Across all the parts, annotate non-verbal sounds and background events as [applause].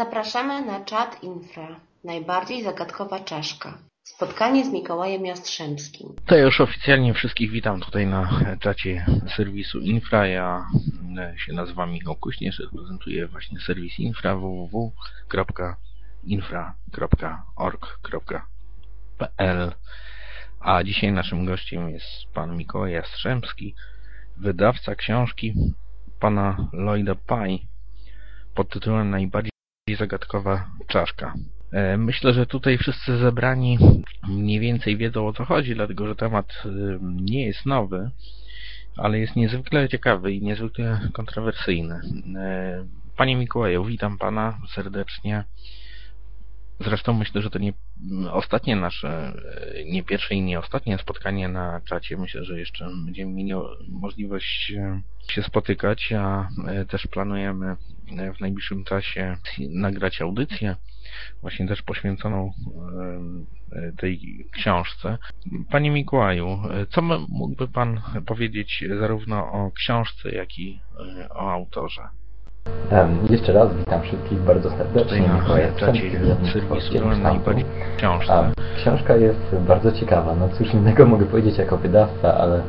Zapraszamy na czat infra, najbardziej zagadkowa czaszka. Spotkanie z Mikołajem Jastrzębskim. To już oficjalnie wszystkich witam tutaj na czacie serwisu Infra. Ja e, się nazywam Michał Kuśnierz, reprezentuję właśnie serwis Infra www.infra.org.pl A dzisiaj naszym gościem jest pan Mikołaj Jastrzębski, wydawca książki pana Lloyda Pye pod tytułem Najbardziej zagadkowa czaszka. E, myślę, że tutaj wszyscy zebrani mniej więcej wiedzą o co chodzi, dlatego że temat e, nie jest nowy, ale jest niezwykle ciekawy i niezwykle kontrowersyjny. E, panie Mikołaju, witam Pana serdecznie. Zresztą myślę, że to nie ostatnie nasze, nie pierwsze i nie ostatnie spotkanie na czacie. Myślę, że jeszcze będziemy mieli możliwość się spotykać, a też planujemy w najbliższym czasie nagrać audycję właśnie też poświęconą tej książce. Panie Mikołaju, co mógłby Pan powiedzieć zarówno o książce, jak i e, o autorze? Jeszcze raz witam wszystkich bardzo serdecznie. Mikołaj książka. Książka jest bardzo ciekawa. No cóż innego mogę powiedzieć jako wydawca, ale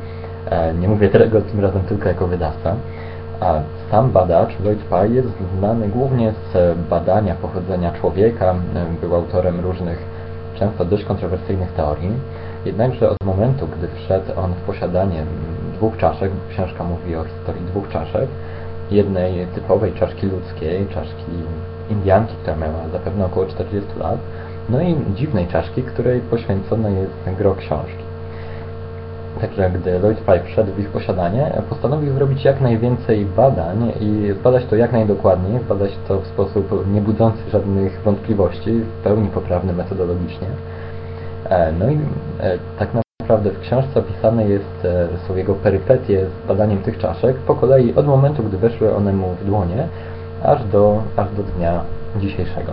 e, nie mówię tego tym razem tylko jako wydawca. A sam badacz Lloyd Pye jest znany głównie z badania pochodzenia człowieka, był autorem różnych, często dość kontrowersyjnych teorii. Jednakże od momentu, gdy wszedł on w posiadanie dwóch czaszek, książka mówi o historii dwóch czaszek, jednej typowej czaszki ludzkiej, czaszki Indianki, która miała zapewne około 40 lat, no i dziwnej czaszki, której poświęcone jest gro książki. Także gdy Lloyd Pipe wszedł w ich posiadanie, postanowił zrobić jak najwięcej badań i zbadać to jak najdokładniej, zbadać to w sposób nie budzący żadnych wątpliwości, w pełni poprawny metodologicznie. E, no i e, tak naprawdę w książce opisane jest, e, są jego perypetie z badaniem tych czaszek po kolei od momentu, gdy weszły one mu w dłonie, aż do, aż do dnia dzisiejszego.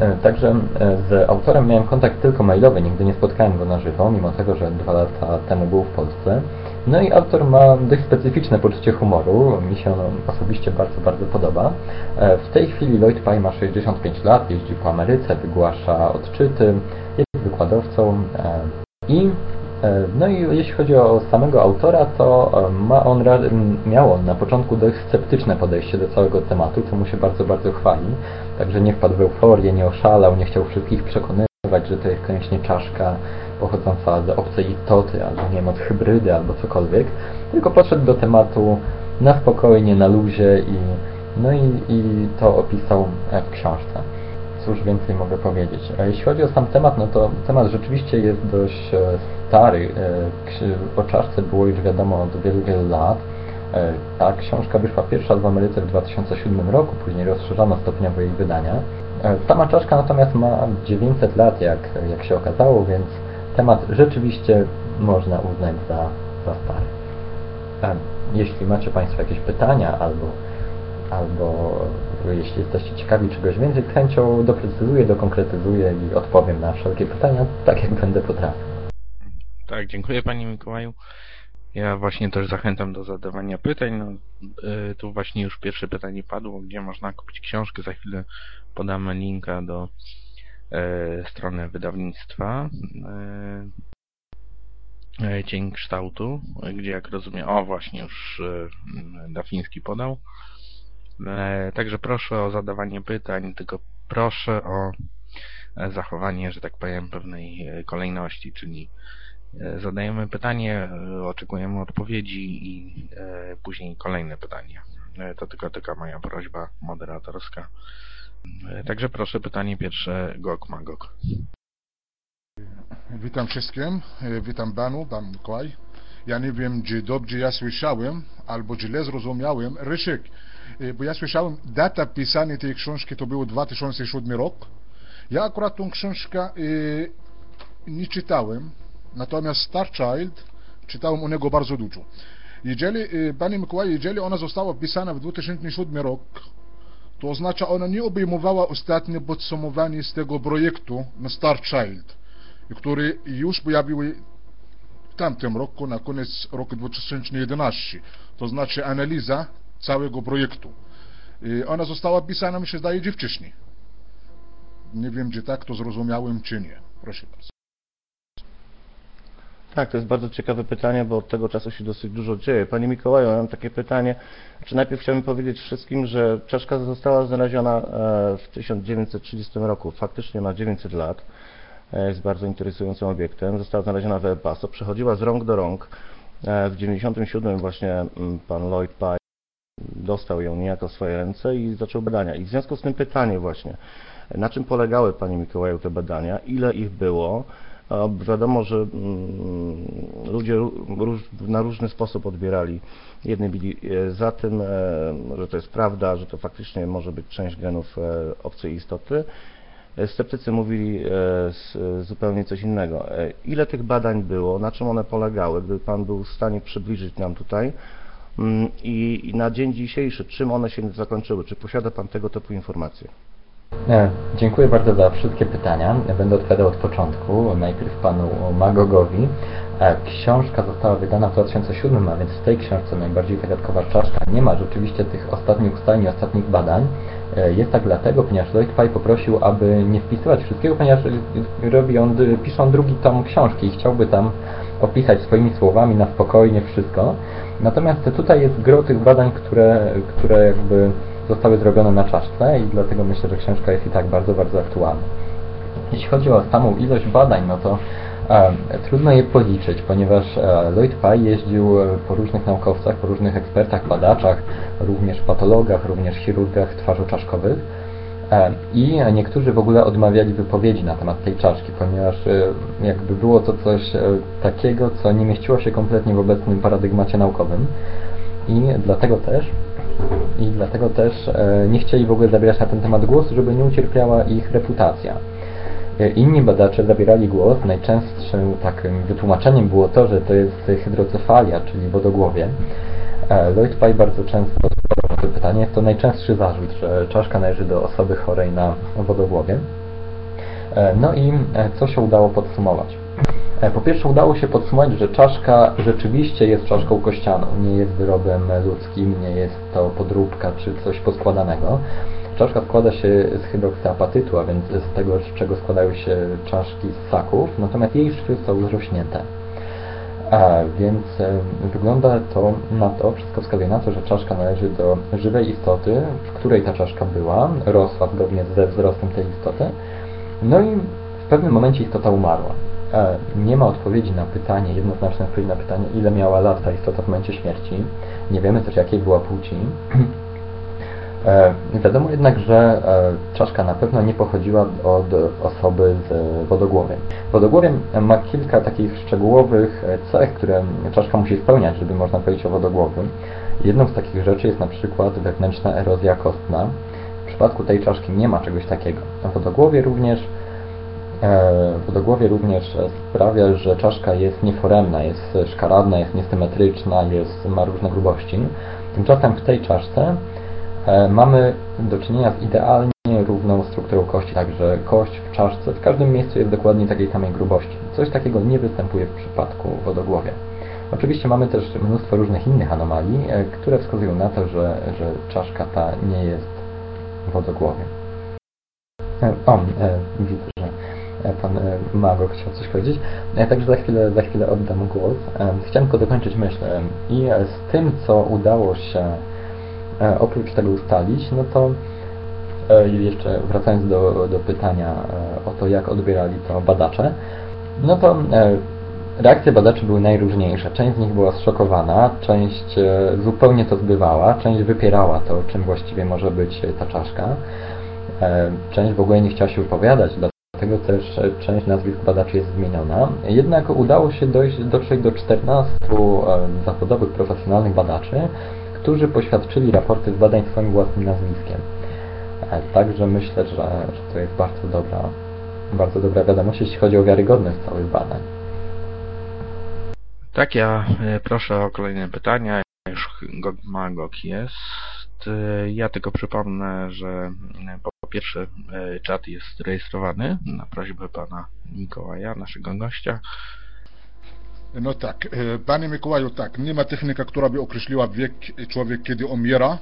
E, także e, z autorem miałem kontakt tylko mailowy, nigdy nie spotkałem go na żywo, mimo tego, że dwa lata temu był w Polsce. No i autor ma dość specyficzne poczucie humoru, mi się ono osobiście bardzo, bardzo podoba. W tej chwili Lloyd Pye ma 65 lat, jeździ po Ameryce, wygłasza odczyty, jest wykładowcą i no i jeśli chodzi o samego autora, to ma on, miał on na początku dość sceptyczne podejście do całego tematu, co mu się bardzo, bardzo chwali. Także nie wpadł w euforię, nie oszalał, nie chciał wszystkich przekonywać, że to jest koniecznie czaszka pochodząca z obcej istoty, albo nie wiem, od hybrydy, albo cokolwiek. Tylko podszedł do tematu na spokojnie, na luzie i no i, i to opisał w książce. Cóż więcej mogę powiedzieć. A jeśli chodzi o sam temat, no to temat rzeczywiście jest dość e, stary. E, o czaszce było już wiadomo od wielu, wielu lat. E, ta książka wyszła pierwsza w Ameryce w 2007 roku, później rozszerzono stopniowo jej wydania. Sama czaszka natomiast ma 900 lat, jak, jak się okazało, więc temat rzeczywiście można uznać za, za stary. Jeśli macie Państwo jakieś pytania albo, albo jeśli jesteście ciekawi czegoś więcej, chęcią doprecyzuję, dokonkretyzuję i odpowiem na wszelkie pytania, tak jak będę potrafił. Tak, dziękuję Panie Mikołaju. Ja właśnie też zachęcam do zadawania pytań. No, y, tu właśnie już pierwsze pytanie padło, gdzie można kupić książkę. Za chwilę podamy linka do y, strony wydawnictwa y, Cień Kształtu, gdzie jak rozumiem, o właśnie już Dafiński podał. Także proszę o zadawanie pytań, tylko proszę o zachowanie, że tak powiem, pewnej kolejności, czyli E, zadajemy pytanie, e, oczekujemy odpowiedzi i e, później kolejne pytanie. To tylko taka moja prośba moderatorska. Także proszę pytanie pierwsze Gok Magok. Witam wszystkim, witam panu, pan Mikołaj. Ja nie wiem, czy dobrze ja słyszałem, albo źle zrozumiałem. Rysiek, bo ja słyszałem, data pisania tej książki to było 2007 rok. Ja akurat tą książkę nie czytałem, Natomiast Star Child czytałem o niego bardzo dużo. Jeżeli, y, Panie Mikołaj, jeżeli ona została wpisana w 2007 rok, to oznacza ona nie obejmowała ostatnie podsumowanie z tego projektu na Star Child, który już pojawił w tamtym roku, na koniec roku 2011. To znaczy analiza całego projektu. Y, Ona została pisana, mi się zdaje, gdzie wcześniej. Nie wiem, czy tak to zrozumiałem, czy nie. Proszę bardzo. Tak, to jest bardzo ciekawe pytanie, bo od tego czasu się dosyć dużo dzieje. Panie Mikołaju, mam takie pytanie. Czy najpierw chciałbym powiedzieć wszystkim, że czaszka została znaleziona e, w 1930 roku, faktycznie ma 900 lat. E, Jest bardzo interesującym obiektem. Została znaleziona w El Paso, przechodziła z rąk do rąk. E, W 97 właśnie mm, pan Lloyd Pye dostał ją niejako w swoje ręce i zaczął badania. I w związku z tym pytanie właśnie, na czym polegały, Panie Mikołaju, te badania, ile ich było? Wiadomo, że mm, ludzie na różny sposób odbierali. Jedni byli e, za tym, e, że to jest prawda, że to faktycznie może być część genów e, obcej istoty. Sceptycy mówili zupełnie coś innego. Ile tych badań było, na czym one polegały, gdyby Pan był w stanie przybliżyć nam tutaj i, i na dzień dzisiejszy, czym one się zakończyły? Czy posiada Pan tego typu informacje? E, Dziękuję bardzo za wszystkie pytania. Będę odpowiadał od początku. Najpierw panu Magogowi. E, Książka została wydana w 2007, a więc w tej książce najbardziej zagadkowa czaszka nie ma rzeczywiście tych ostatnich ustaleń, ostatnich badań. E, Jest tak dlatego, ponieważ Pye poprosił, aby nie wpisywać wszystkiego, ponieważ robi on, pisze on drugi tom książki i chciałby tam opisać swoimi słowami na spokojnie wszystko. Natomiast tutaj jest gro tych badań, które, które jakby zostały zrobione na czaszce i dlatego myślę, że książka jest i tak bardzo, bardzo aktualna. Jeśli chodzi o samą ilość badań, no to trudno je policzyć, ponieważ e, Lloyd Pye jeździł e, po różnych naukowcach, po różnych ekspertach, badaczach, również patologach, również chirurgach twarzoczaszkowych e, i niektórzy w ogóle odmawiali wypowiedzi na temat tej czaszki, ponieważ jakby było to coś takiego, co nie mieściło się kompletnie w obecnym paradygmacie naukowym i dlatego też i dlatego też nie chcieli w ogóle zabierać na ten temat głosu, żeby nie ucierpiała ich reputacja. E, Inni badacze zabierali głos. Najczęstszym takim wytłumaczeniem było to, że to jest hydrocefalia, czyli wodogłowie. E, Lloyd Pye bardzo często odpowiadał na to pytanie. Jest to najczęstszy zarzut, że czaszka należy do osoby chorej na wodogłowie. E, No i co się udało podsumować? Po pierwsze udało się podsumować, że czaszka rzeczywiście jest czaszką kościaną, nie jest wyrobem ludzkim, nie jest to podróbka czy coś poskładanego. Czaszka składa się z hydroksyapatytu, a więc z tego, z czego składają się czaszki ssaków, natomiast jej szwy są zrośnięte. A więc e, wygląda to na to, wszystko wskazuje na to, że czaszka należy do żywej istoty, w której ta czaszka była, rosła zgodnie ze wzrostem tej istoty. No i w pewnym momencie istota umarła. E, Nie ma odpowiedzi na pytanie, jednoznacznej odpowiedzi na pytanie, ile miała lat ta istota w momencie śmierci. Nie wiemy też, jakiej była płci. [clears throat] E, Wiadomo jednak, że e, czaszka na pewno nie pochodziła od osoby z wodogłowiem. Wodogłowiem ma kilka takich szczegółowych cech, które czaszka musi spełniać, żeby można powiedzieć o wodogłowym. Jedną z takich rzeczy jest na przykład wewnętrzna erozja kostna. W przypadku tej czaszki nie ma czegoś takiego. Wodogłowie również E, Wodogłowie również sprawia, że czaszka jest nieforemna, jest szkaradna, jest niesymetryczna, jest, ma różne grubości. Tymczasem w tej czaszce mamy do czynienia z idealnie równą strukturą kości, także kość w czaszce w każdym miejscu jest dokładnie takiej samej grubości. Coś takiego nie występuje w przypadku wodogłowia. Oczywiście mamy też mnóstwo różnych innych anomalii, e, które wskazują na to, że, że czaszka ta nie jest wodogłowiem. E, O, e, widzę, że e, pan e, Mago chciał coś powiedzieć. E, Także za chwilę, za chwilę oddam głos. E, Chciałem tylko dokończyć myśl. E, I e, z tym, co udało się e, oprócz tego ustalić, no to e, jeszcze wracając do, do pytania e, o to, jak odbierali to badacze, no to e, reakcje badaczy były najróżniejsze. Część z nich była zszokowana, część e, zupełnie to zbywała, część wypierała to, czym właściwie może być e, ta czaszka. E, Część w ogóle nie chciała się wypowiadać, dlatego też e, część nazwisk badaczy jest zmieniona. Jednak udało się dojść, dotrzeć do 14 e, zawodowych, profesjonalnych badaczy, którzy poświadczyli raporty z badań swoim własnym nazwiskiem. E, Także myślę, że, że to jest bardzo dobra, bardzo dobra wiadomość, jeśli chodzi o wiarygodność całych badań. Tak, ja e, proszę o kolejne pytania. Już Gog Magog jest. E, Ja tylko przypomnę, że po pierwsze czat jest rejestrowany na prośbę pana Mikołaja, naszego gościa. No tak, e, panie Mikołaju, tak, nie ma technika, która by określiła wiek człowiek, kiedy umiera.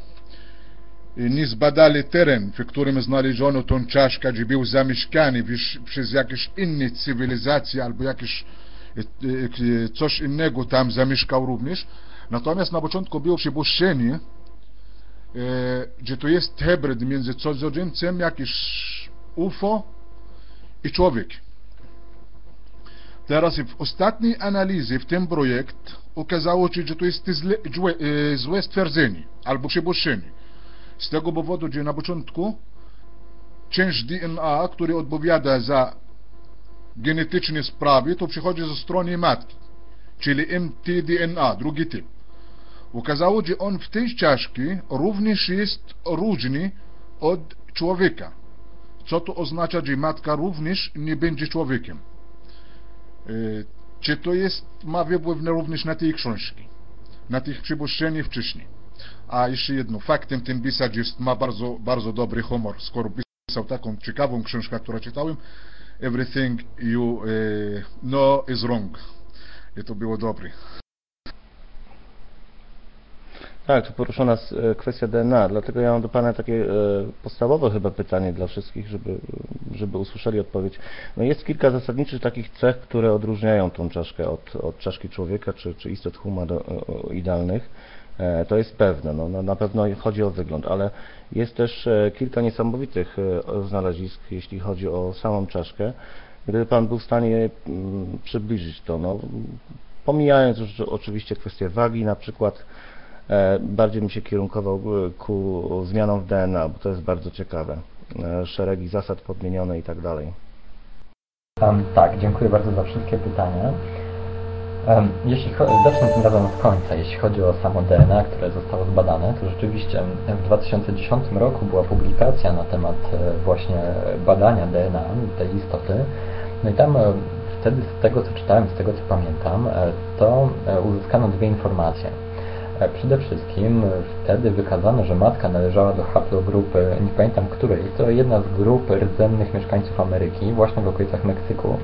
nie zbadali teren, w którym znaleziono tą czaszkę, gdzie był zamieszkany przez jakieś inne cywilizacje albo jakieś coś innego tam zamieszkał również. Natomiast na początku było przypuszczenie, że to jest hybryd między cudzoziemcem, jakiś UFO i człowiek. Teraz w ostatniej analizie w tym projekt okazało się, że to jest złe, złe, złe stwierdzenie albo przypuszczenie. Z tego powodu, że na początku część DNA, który odpowiada za genetyczne sprawy, to przychodzi ze strony matki, czyli mtDNA, drugi typ. Okazało, że on w tej czaszki również jest różny od człowieka. Co to oznacza, że matka również nie będzie człowiekiem? Czy to jest, ma wpływ również na tej książki, na tych przypuszczeń wcześniej? A jeszcze jedno, faktem ten pisarz jest, ma bardzo, bardzo dobry humor, skoro pisał taką ciekawą książkę, którą czytałem, Everything you uh, know is wrong. I to było dobre. Tak, tu poruszona jest kwestia DNA, dlatego ja mam do Pana takie podstawowe chyba pytanie dla wszystkich, żeby, żeby usłyszeli odpowiedź. No jest kilka zasadniczych takich cech, które odróżniają tą czaszkę od, od czaszki człowieka czy, czy istot humanoidalnych. To jest pewne, no, na pewno chodzi o wygląd, ale jest też kilka niesamowitych znalezisk, jeśli chodzi o samą czaszkę. Gdyby Pan był w stanie przybliżyć to, no, pomijając już oczywiście kwestię wagi, na przykład bardziej bym się kierunkował ku zmianom w DNA, bo to jest bardzo ciekawe. Szeregi zasad podmienione i tak dalej. Um, tak, dziękuję bardzo za wszystkie pytania. Um, jeśli zacznę tym razem od końca. Jeśli chodzi o samo DNA, które zostało zbadane, to rzeczywiście w 2010 roku była publikacja na temat właśnie badania DNA tej istoty. No i tam wtedy z tego co czytałem, z tego co pamiętam, to uzyskano dwie informacje. Przede wszystkim wtedy wykazano, że matka należała do haplogrupy, nie pamiętam której, to jedna z grup rdzennych mieszkańców Ameryki, właśnie w okolicach Meksyku.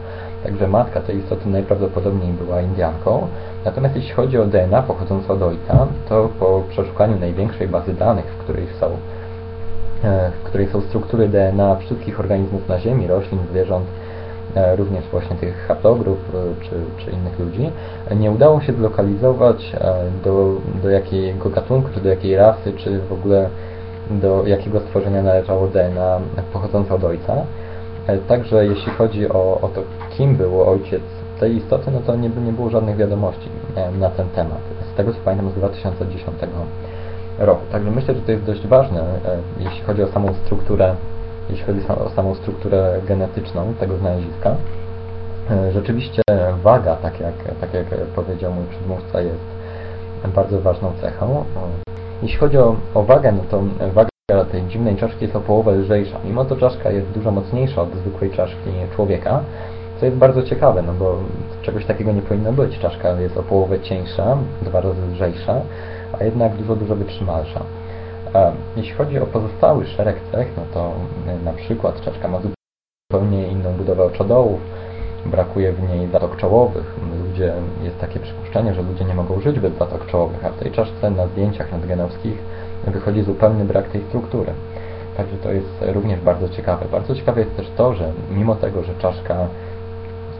Także matka tej istoty najprawdopodobniej była Indianką. Natomiast jeśli chodzi o DNA pochodzące od ojca, to po przeszukaniu największej bazy danych, w której są, w której są struktury DNA wszystkich organizmów na Ziemi, roślin, zwierząt, również właśnie tych haplogrup czy, czy innych ludzi, nie udało się zlokalizować do, do jakiego gatunku, czy do jakiej rasy, czy w ogóle do jakiego stworzenia należało DNA pochodzące od ojca. Także jeśli chodzi o, o to, kim był ojciec tej istoty, no to nie, nie było żadnych wiadomości na ten temat. Z tego co pamiętam z 2010 roku. Także myślę, że to jest dość ważne, jeśli chodzi o samą strukturę jeśli chodzi o samą strukturę genetyczną tego znaleziska. Rzeczywiście waga, tak jak, tak jak powiedział mój przedmówca, jest bardzo ważną cechą. Jeśli chodzi o, o wagę, no to waga tej dziwnej czaszki jest o połowę lżejsza. Mimo to czaszka jest dużo mocniejsza od zwykłej czaszki człowieka, co jest bardzo ciekawe, no bo czegoś takiego nie powinno być. Czaszka jest o połowę cieńsza, dwa razy lżejsza, a jednak dużo, dużo wytrzymalsza. Jeśli chodzi o pozostały szereg cech, no to na przykład czaszka ma zupełnie inną budowę oczodołów, brakuje w niej zatok czołowych. Ludzie, jest takie przypuszczenie, że ludzie nie mogą żyć bez zatok czołowych, a w tej czaszce na zdjęciach rentgenowskich wychodzi zupełny brak tej struktury. Także to jest również bardzo ciekawe. Bardzo ciekawe jest też to, że mimo tego, że czaszka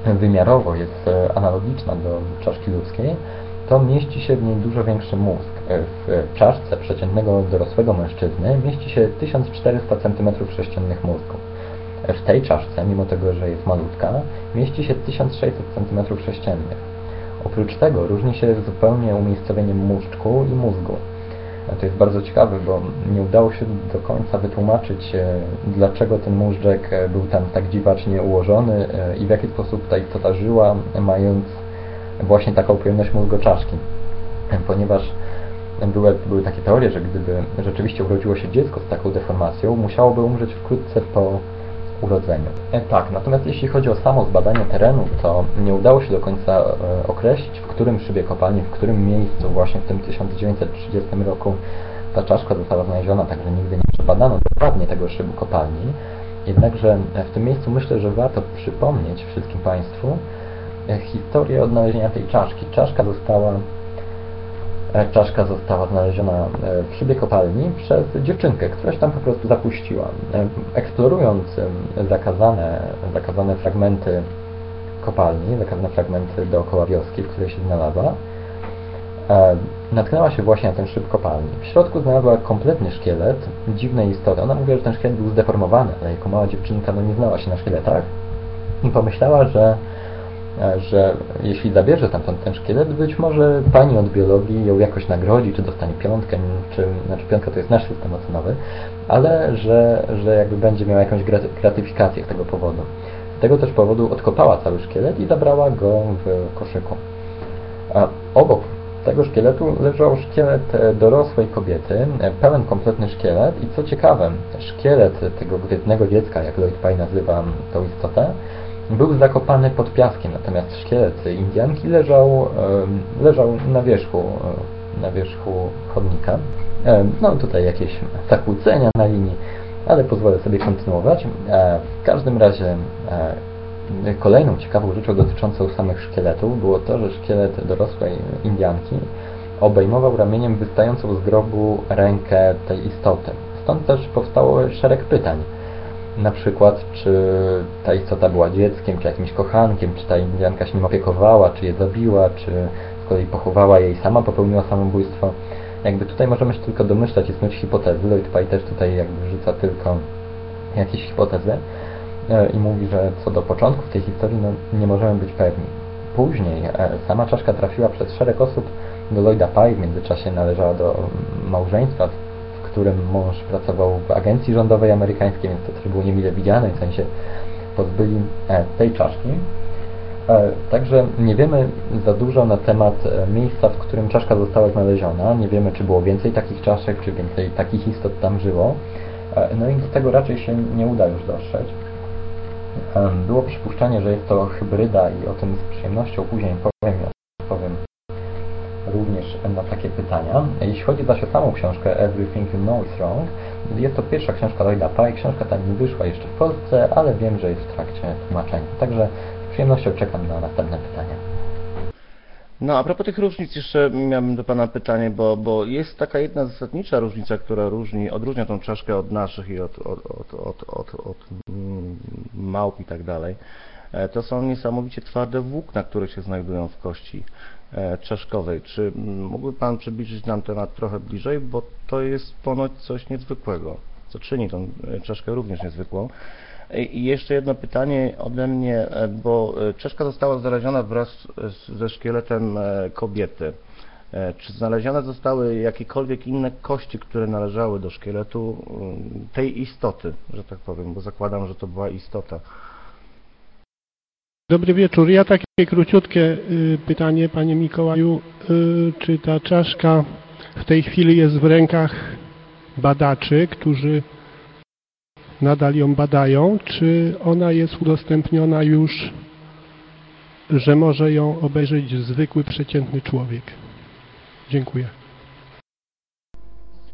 wymiarowo jest analogiczna do czaszki ludzkiej, to mieści się w niej dużo większy mózg. W czaszce przeciętnego dorosłego mężczyzny mieści się 1400 cm3 mózgu. W tej czaszce, mimo tego, że jest malutka, mieści się 1600 cm3. Oprócz tego różni się zupełnie umiejscowieniem mózgu i mózgu. To jest bardzo ciekawe, bo nie udało się do końca wytłumaczyć, dlaczego ten móżdżek był tam tak dziwacznie ułożony i w jaki sposób ta istota żyła, mając właśnie taką pojemność mózgoczaszki. Ponieważ były, były takie teorie, że gdyby rzeczywiście urodziło się dziecko z taką deformacją, musiałoby umrzeć wkrótce po urodzeniu. E, tak, natomiast jeśli chodzi o samo zbadanie terenu, to nie udało się do końca e, określić, w którym szybie kopalni, w którym miejscu właśnie w tym 1930 roku ta czaszka została znaleziona, także nigdy nie przebadano dokładnie tego szybu kopalni. Jednakże w tym miejscu myślę, że warto przypomnieć wszystkim Państwu, historię odnalezienia tej czaszki. Czaszka została e, czaszka została znaleziona e, w szybie kopalni przez dziewczynkę, która się tam po prostu zapuściła. Eksplorując zakazane, zakazane fragmenty kopalni, zakazane fragmenty dookoła wioski, w której się znalazła, natknęła się właśnie na ten szyb kopalni. W środku znalazła kompletny szkielet dziwnej istoty. Ona mówiła, że ten szkielet był zdeformowany, ale jako mała dziewczynka no nie znała się na szkieletach i pomyślała, że E, że jeśli zabierze tamtąd ten szkielet, być może pani od biologii ją jakoś nagrodzi, czy dostanie piątkę, czy, znaczy piątka to jest nasz system ocenowy, ale że, że jakby będzie miała jakąś gratyfikację z tego powodu. Z tego też powodu odkopała cały szkielet i zabrała go w koszyku. A obok tego szkieletu leżał szkielet e, dorosłej kobiety, e, pełen kompletny szkielet i co ciekawe, szkielet tego grytnego dziecka, jak Lloyd Pye nazywa tą istotę, był zakopany pod piaskiem, natomiast szkielet Indianki leżał, leżał na wierzchu, na wierzchu chodnika. No tutaj jakieś zakłócenia na linii, ale pozwolę sobie kontynuować. E, w każdym razie e, kolejną ciekawą rzeczą dotyczącą samych szkieletów było to, że szkielet dorosłej Indianki obejmował ramieniem wystającą z grobu rękę tej istoty. Stąd też powstało szereg pytań na przykład, czy ta istota była dzieckiem, czy jakimś kochankiem, czy ta Indianka się nim opiekowała, czy je zabiła, czy z kolei pochowała jej sama, popełniła samobójstwo. Jakby tutaj możemy się tylko domyślać i snuć hipotezy. Lloyd Pye też tutaj jakby rzuca tylko jakieś hipotezy e, i mówi, że co do początków tej historii no, nie możemy być pewni. Później e, sama czaszka trafiła przez szereg osób do Lloyda Pye, w międzyczasie należała do małżeństwa którym mąż pracował w agencji rządowej amerykańskiej, więc to też było niemile widziane, w sensie pozbyli e, tej czaszki. E, także nie wiemy za dużo na temat e, miejsca, w którym czaszka została znaleziona. Nie wiemy, czy było więcej takich czaszek, czy więcej takich istot tam żyło. No i do tego raczej się nie uda już dotrzeć. Było przypuszczenie, że jest to hybryda i o tym z przyjemnością później powiem, powiem również na takie pytania. Jeśli chodzi zaś o samą książkę Everything You Know Is Wrong, jest to pierwsza książka Lloyda Pye. Książka ta nie wyszła jeszcze w Polsce, ale wiem, że jest w trakcie tłumaczenia. Także z przyjemnością czekam na następne pytania. No a propos tych różnic jeszcze miałbym do Pana pytanie, bo, bo jest taka jedna zasadnicza różnica, która różni, odróżnia tą czaszkę od naszych i od, od, od, od, od, od mm, małp i tak dalej. E, to są niesamowicie twarde włókna, które się znajdują w kości. E, czaszkowej. Czy mógłby Pan przybliżyć nam temat trochę bliżej, bo to jest ponoć coś niezwykłego, co czyni tą e, czaszkę również niezwykłą. I jeszcze jedno pytanie ode mnie, e, bo czaszka została znaleziona wraz ze szkieletem kobiety. Czy znalezione zostały jakiekolwiek inne kości, które należały do szkieletu tej istoty, że tak powiem, bo zakładam, że to była istota. Dobry wieczór. Ja takie króciutkie y, pytanie, Panie Mikołaju. Y, czy ta czaszka w tej chwili jest w rękach badaczy, którzy nadal ją badają, czy ona jest udostępniona już, że może ją obejrzeć zwykły, przeciętny człowiek? Dziękuję.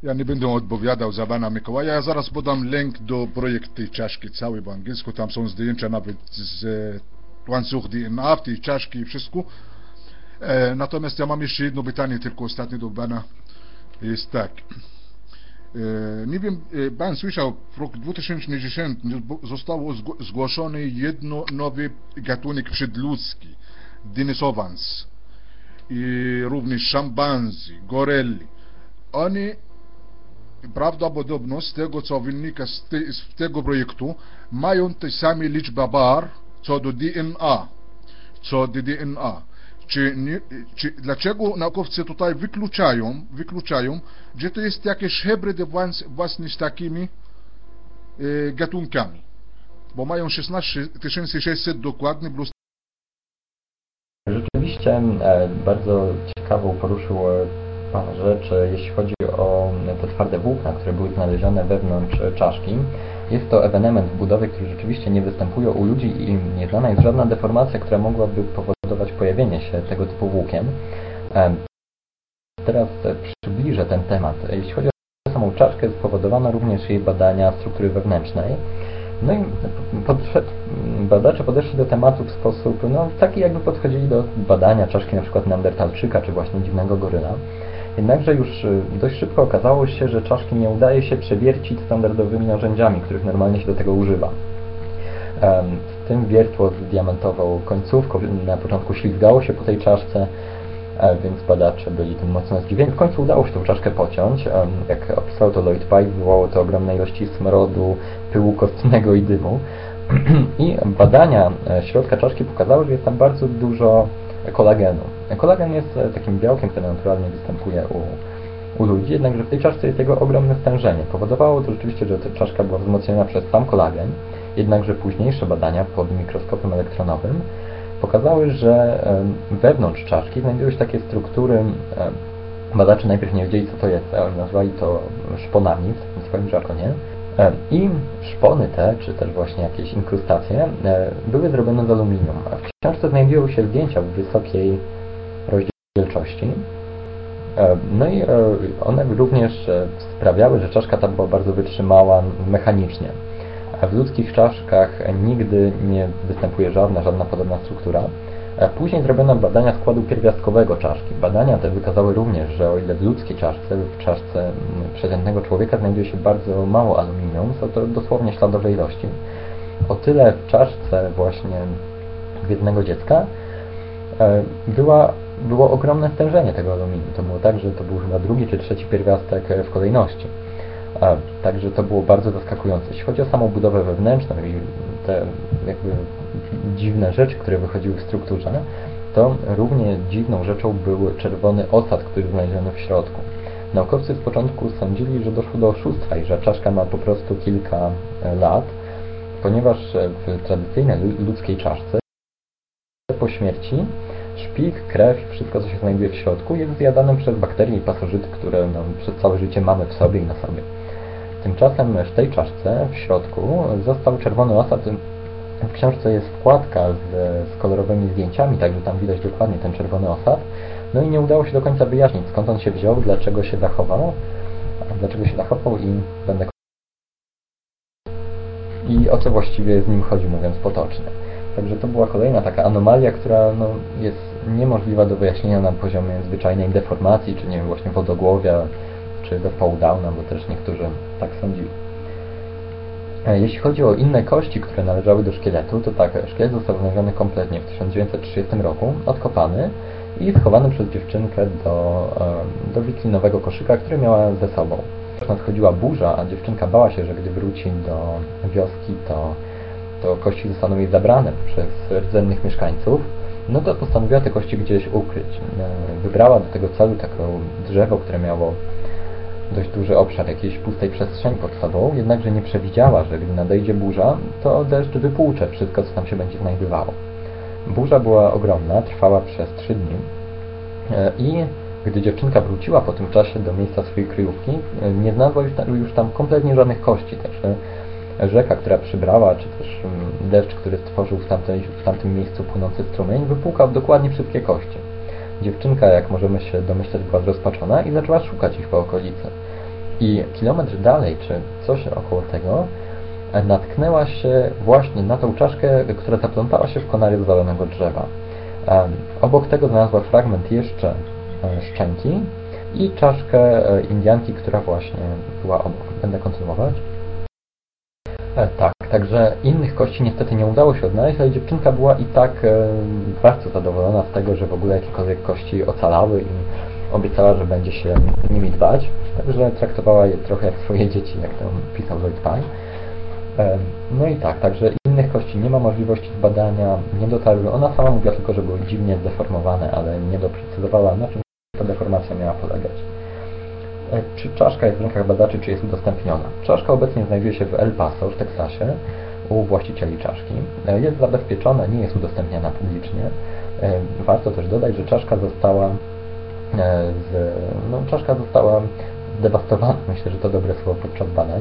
Ja nie będę odpowiadał za pana Mikołaja. Ja zaraz podam link do projektu czaszki cały po angielsku. Tam są zdjęcia nawet z łańcuch DNA, w tej czaszki i wszystko. E, natomiast ja mam jeszcze jedno pytanie, tylko ostatnie do Pana. Jest tak. E, nie wiem, e, Pan słyszał, w roku 2010 zostało zgłoszony jedno nowy gatunek przedludzki, Denisovans i również szambanzy, gorelli. Oni prawdopodobno z tego, co wynika z, te, z tego projektu, mają te same liczbę bar, co do DNA, co do DNA. Czy, nie, czy dlaczego naukowcy tutaj wykluczają, wykluczają, że to jest jakieś hybrydy właśnie z takimi e, gatunkami? Bo mają 16600 dokładnie plus Rzeczywiście e, bardzo ciekawą poruszył e, Pan rzecz, jeśli chodzi o te twarde włókna, które były znalezione wewnątrz czaszki. Jest to ewenement w budowie, który rzeczywiście nie występuje u ludzi i nieznana jest żadna deformacja, która mogłaby powodować pojawienie się tego typu włókien. Teraz przybliżę ten temat. Jeśli chodzi o samą czaszkę, spowodowano również jej badania struktury wewnętrznej. No i badacze podeszli do tematu w sposób no, taki, jakby podchodzili do badania czaszki przykład Neandertalczyka, czy właśnie dziwnego goryla. Jednakże już dość szybko okazało się, że czaszki nie udaje się przewiercić standardowymi narzędziami, których normalnie się do tego używa. W tym wiertło z diamentową końcówką na początku ślizgało się po tej czaszce, e, więc badacze byli tym mocno zdziwieni. W końcu udało się tą czaszkę pociąć. Jak opisał to Lloyd Pike, wywołało to ogromne ilości smrodu, pyłu kostnego i dymu. [clears throat] I badania e, środka czaszki pokazały, że jest tam bardzo dużo kolagenu. Kolagen jest e, takim białkiem, który naturalnie występuje u, u ludzi, jednakże w tej czaszce jest jego ogromne stężenie. Powodowało to rzeczywiście, że ta czaszka była wzmocniona przez sam kolagen, jednakże późniejsze badania pod mikroskopem elektronowym pokazały, że wewnątrz czaszki znajdują się takie struktury, badacze najpierw nie wiedzieli co to jest, ale nazwali to szponami w swoim żargonie, i szpony te, czy też właśnie jakieś inkrustacje, e, były zrobione z aluminium. W książce znajdują się zdjęcia w wysokiej rozdzielczości. E, no i e, one również sprawiały, że czaszka ta była bardzo wytrzymała mechanicznie. W ludzkich czaszkach nigdy nie występuje żadna, żadna podobna struktura. Później zrobiono badania składu pierwiastkowego czaszki. Badania te wykazały również, że o ile w ludzkiej czaszce, w czaszce mm, przeciętnego człowieka znajduje się bardzo mało aluminium, są to dosłownie śladowe ilości, o tyle w czaszce właśnie gwiezdnego dziecka e, była, było ogromne stężenie tego aluminium. To było tak, że to był chyba drugi czy trzeci pierwiastek w kolejności. Także to było bardzo zaskakujące. Jeśli chodzi o samą budowę wewnętrzną i te jakby dziwne rzeczy, które wychodziły w strukturze, to równie dziwną rzeczą był czerwony osad, który znaleziono w środku. Naukowcy z początku sądzili, że doszło do oszustwa i że czaszka ma po prostu kilka lat, ponieważ w tradycyjnej ludzkiej czaszce po śmierci szpik, krew i wszystko, co się znajduje w środku jest zjadane przez bakterie i pasożyty, które no, przez całe życie mamy w sobie i na sobie. Tymczasem w tej czaszce w środku został czerwony osad. W książce jest wkładka z, z kolorowymi zdjęciami, także tam widać dokładnie ten czerwony osad. No i nie udało się do końca wyjaśnić, skąd on się wziął, dlaczego się zachował, dlaczego się zachował i będę i o co właściwie z nim chodzi, mówiąc potocznie. Także to była kolejna taka anomalia, która no, jest niemożliwa do wyjaśnienia na poziomie zwyczajnej deformacji, czy nie wiem, właśnie wodogłowia, czy zespołu Downa, bo też niektórzy tak sądzili. E, jeśli chodzi o inne kości, które należały do szkieletu, to tak, szkielet został znaleziony kompletnie w 1930 roku, odkopany i schowany przez dziewczynkę do, do wiklinowego koszyka, który miała ze sobą. Nadchodziła burza, a dziewczynka bała się, że gdy wróci do wioski, to, to kości zostaną jej zabrane przez rdzennych mieszkańców. No to postanowiła te kości gdzieś ukryć. E, wybrała do tego celu takie drzewo, które miało dość duży obszar jakiejś pustej przestrzeni pod sobą, jednakże nie przewidziała, że gdy nadejdzie burza, to deszcz wypłucze wszystko, co tam się będzie znajdowało. Burza była ogromna, trwała przez trzy dni e, i gdy dziewczynka wróciła po tym czasie do miejsca swojej kryjówki, e, nie znalazła już tam, już tam kompletnie żadnych kości, także rzeka, która przybrała, czy też mm, deszcz, który stworzył w, w tamtym miejscu płynący strumień, wypłukał dokładnie wszystkie kości. Dziewczynka, jak możemy się domyśleć, była zrozpaczona i zaczęła szukać ich po okolicy. I kilometr dalej, czy coś około tego, natknęła się właśnie na tą czaszkę, która zaplątała się w konary zalanego drzewa. Obok tego znalazła fragment jeszcze e, szczęki i czaszkę e, Indianki, która właśnie była obok. Będę kontynuować. E, tak, także innych kości niestety nie udało się odnaleźć, ale dziewczynka była i tak e, bardzo zadowolona z tego, że w ogóle jakiekolwiek kości ocalały i obiecała, że będzie się nimi dbać. Także traktowała je trochę jak swoje dzieci, jak to pisał Lloyd Pye. E, no i tak, także innych kości nie ma możliwości zbadania, nie dotarły. Ona sama mówiła tylko, że były dziwnie zdeformowane, ale nie doprecyzowała, na czym ta deformacja miała polegać. E, czy czaszka jest w rękach badaczy, czy jest udostępniona. Czaszka obecnie znajduje się w El Paso w Teksasie u właścicieli czaszki. E, jest zabezpieczona, nie jest udostępniana publicznie. E, warto też dodać, że czaszka została z, no, czaszka została zdewastowana, [laughs] myślę, że to dobre słowo podczas badań.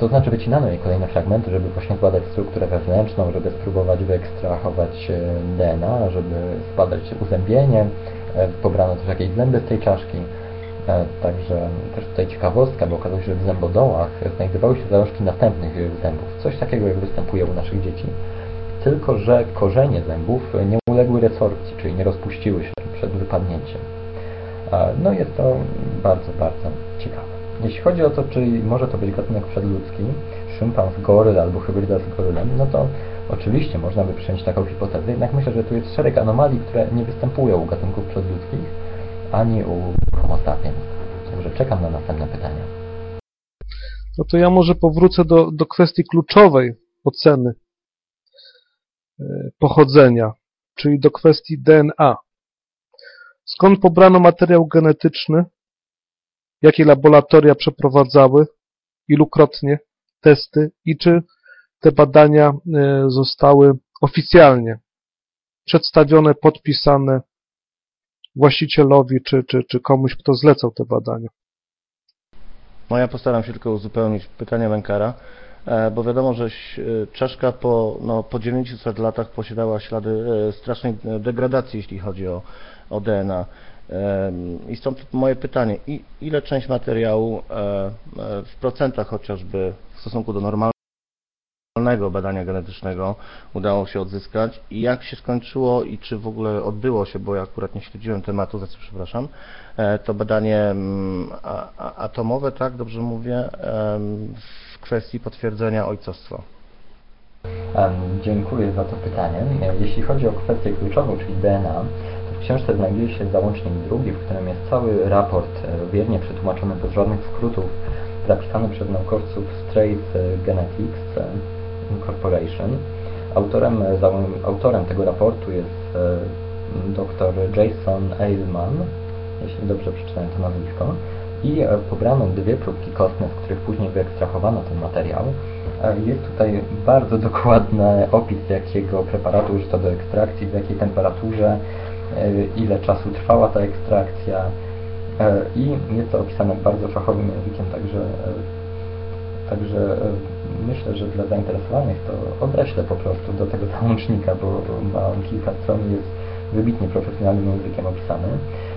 To znaczy wycinano jej kolejne fragmenty, żeby właśnie zbadać strukturę wewnętrzną, żeby spróbować wyekstrahować DNA, żeby zbadać uzębienie. Pobrano też jakieś zęby z tej czaszki. Także też tutaj ciekawostka, bo okazało się, że w zębodołach znajdowały się zalążki następnych zębów. Coś takiego jak występuje u naszych dzieci. Tylko, że korzenie zębów nie uległy resorpcji, czyli nie rozpuściły się przed wypadnięciem. No jest to bardzo, bardzo ciekawe. Jeśli chodzi o to, czy może to być gatunek przedludzki, szympans, goryl albo hybryda z gorylem, no to oczywiście można by przyjąć taką hipotezę, jednak myślę, że tu jest szereg anomalii, które nie występują u gatunków przedludzkich, ani u homo sapiens. Także czekam na następne pytania. No to ja może powrócę do, do kwestii kluczowej oceny e, pochodzenia, czyli do kwestii DNA. Skąd pobrano materiał genetyczny? Jakie laboratoria przeprowadzały? Ilukrotnie testy? I czy te badania e, zostały oficjalnie przedstawione, podpisane właścicielowi, czy, czy, czy komuś, kto zlecał te badania? No ja postaram się tylko uzupełnić pytanie Wenkara, e, bo wiadomo, że e, czaszka po, no, po 900 latach posiadała ślady strasznej degradacji, jeśli chodzi o, o DNA. I stąd moje pytanie, ile część materiału w procentach chociażby w stosunku do normalnego badania genetycznego udało się odzyskać i jak się skończyło i czy w ogóle odbyło się, bo ja akurat nie śledziłem tematu, za co przepraszam, e, to badanie mm, atomowe, tak, dobrze mówię, w kwestii potwierdzenia ojcostwa. Dziękuję za to pytanie. Jeśli chodzi o kwestię kluczową, czyli DNA, to w książce znajduje się załącznik drugi, w którym jest cały raport e, wiernie przetłumaczony bez żadnych skrótów, zapisany przez naukowców Straits Genetics, e, Corporation. Autorem, autorem tego raportu jest e, dr Jason Eilman, jeśli dobrze przeczytałem to nazwisko, i e, pobrano dwie próbki kostne, z których później wyekstrahowano ten materiał. E, jest tutaj bardzo dokładny opis, jakiego preparatu użyto do ekstrakcji, w jakiej temperaturze, ile czasu trwała ta ekstrakcja i jest to opisane bardzo fachowym językiem, także Także e, myślę, że dla zainteresowanych to odeślę po prostu do tego załącznika, bo ma on kilka stron jest wybitnie profesjonalnym językiem opisany.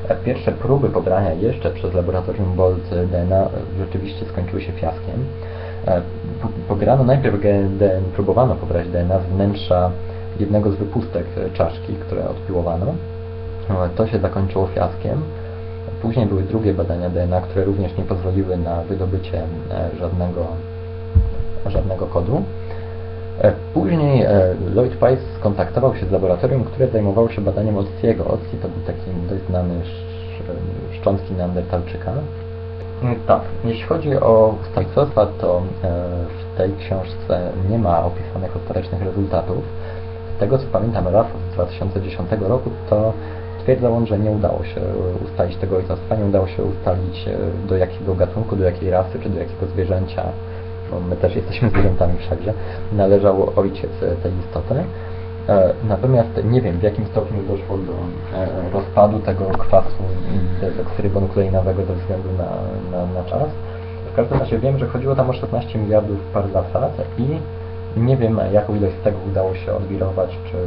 E, pierwsze próby pobrania jeszcze przez laboratorium Bolt DNA rzeczywiście skończyły się fiaskiem. E, pobrano najpierw DNA, próbowano pobrać DNA z wnętrza jednego z wypustek czaszki, które odpiłowano. To się zakończyło fiaskiem. Później były drugie badania DNA, które również nie pozwoliły na wydobycie e, żadnego, żadnego kodu. E, później e, Lloyd Price skontaktował się z laboratorium, które zajmowało się badaniem Otsiego. Otsi to był taki dość znany szczątki neandertalczyka. Tak, jeśli chodzi o starcostwa, to w tej książce nie ma opisanych ostatecznych rezultatów. Z tego co pamiętam, raport z 2010 roku to Stwierdzał on, że nie udało się ustalić tego ojcostwa, nie udało się ustalić e, do jakiego gatunku, do jakiej rasy, czy do jakiego zwierzęcia, bo my też jesteśmy zwierzętami wszakże, należał ojciec e, tej istoty. E, natomiast nie wiem, w jakim stopniu doszło do rozpadu tego kwasu dezoksyrybonukleinowego ze względu na, na, na czas. W każdym razie wiem, że chodziło tam o 16 miliardów par lat i nie wiem, jaką ilość z tego udało się odwirować czy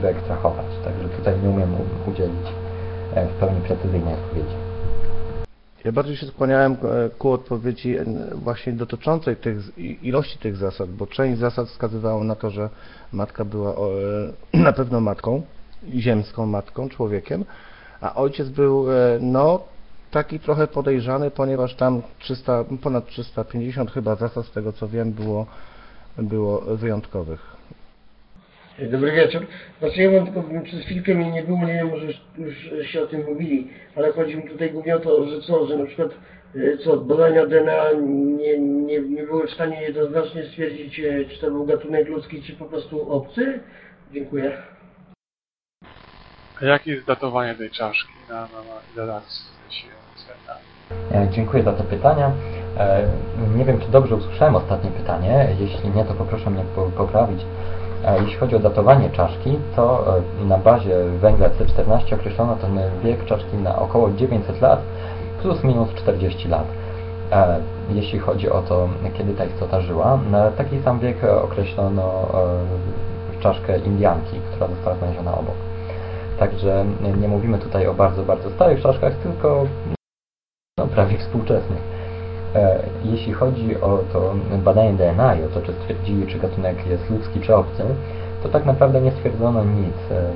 wyekstrahować, także tutaj nie umiem udzielić e, w pełni precyzyjnej odpowiedzi. Ja bardziej się skłaniałem e, ku odpowiedzi e, właśnie dotyczącej tych, ilości tych zasad, bo część zasad wskazywała na to, że matka była [clears throat] na pewno matką, ziemską matką, człowiekiem, a ojciec był no taki trochę podejrzany, ponieważ tam 300, ponad 350 chyba zasad z tego co wiem było było wyjątkowych. Dobry wieczór. Znaczy ja mam tylko, przez chwilkę mnie nie było, nie wiem, może już, już się o tym mówili, ale chodzi mi tutaj głównie o to, że co, że na przykład e, co, badania DNA nie, nie, nie były w stanie jednoznacznie stwierdzić, e, czy to był gatunek ludzki, czy po prostu obcy? Dziękuję. A jakie jest datowanie tej czaszki na, na, na się E, dziękuję za te pytania. Nie wiem, czy dobrze usłyszałem ostatnie pytanie. Jeśli nie, to poproszę mnie poprawić. E, jeśli chodzi o datowanie czaszki, to na bazie węgla C14 określono ten wiek czaszki na około 900 lat plus minus 40 lat. Jeśli chodzi o to, kiedy ta istota żyła, na taki sam wiek określono czaszkę Indianki, która została znaleziona obok. Także nie mówimy tutaj o bardzo, bardzo starych czaszkach, tylko no, prawie współczesnych. E, jeśli chodzi o to badanie DNA i o to, czy stwierdzili, czy gatunek jest ludzki, czy obcy, to tak naprawdę nie stwierdzono nic. E,